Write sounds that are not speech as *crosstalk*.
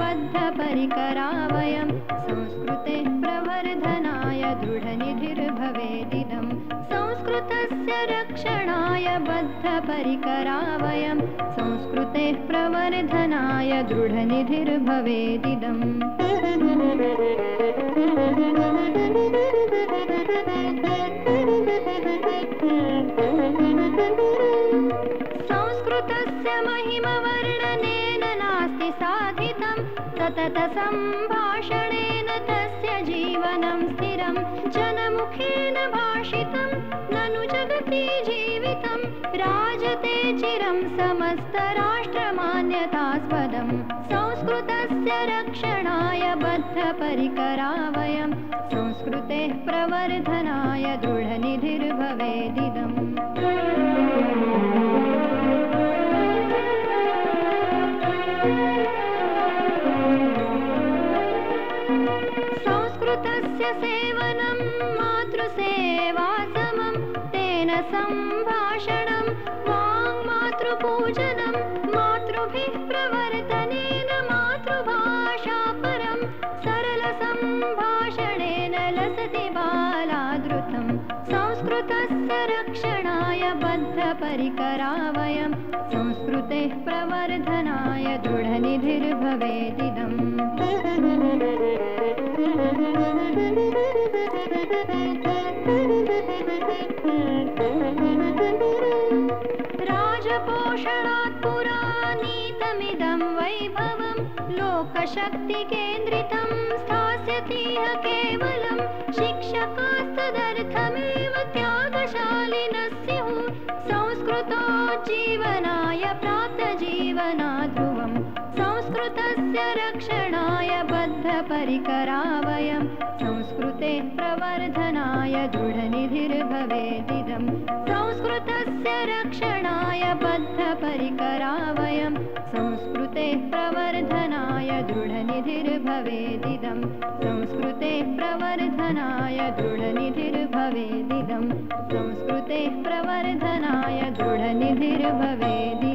बद्धपरिकरा वयं संस्कृते प्रवर्धनाय दृढनिधिर्भवेदिदं संस्कृतस्य रक्षणाय बद्धपरिकरा वयं संस्कृते प्रवर्धनाय दृढनिधिर्भवेदिदम्। संस्कृतस्य महिमवर्णनेन नास्ति साधितं सततसम्भाषणेन तस्य जीवनं स्थिरं जनमुखेन भाषितं जगति जीवितं राजते चिरं समस्तराष्ट्रमान्यतास्पदं संस्कृतस्य रक्षणाय बद्धपरिकरा वयं संस्कृतेः प्रवर्धनाय दृढनिधिर्भवेदिदम्। संस्कृतस्य सेवनं मातृसेवासमं तेन सम्भाषणं वाङ्मातृपूजनं मातृभिः प्रवर्तनेन मातृभाषापरं सरलसम्भाषणेन लसति बालादृतं संस्कृतस्य रक्षणाय बद्धपरिकरा वयं संस्कृतेः प्रवर्धनाय दृढनिधिर्भवेदिदम्। राजपोषणात् *laughs* पुरानीतमिदं वैभवं लोकशक्तिकेन्द्रितं स्थास्यतीह केवलं शिक्षकास्तदर्थमेव त्यागशालिनः स्युः संस्कृतोज्जीवनाय प्राप्तजीवना ध्रुवं संस्कृतस्य रक्षणाय बद्धपरिकरा वयं संस्कृते प्रवर्धनाय दृढनिधिर्भवेदिदं संस्कृतस्य वयं संस्कृते प्रवर्धनाय दृढनिधिर्भवेदिदं संस्कृते प्रवर्धनाय दृढनिधिर्भवेदिदं संस्कृते प्रवर्धनाय दृढनिधिर्भवेदिदम्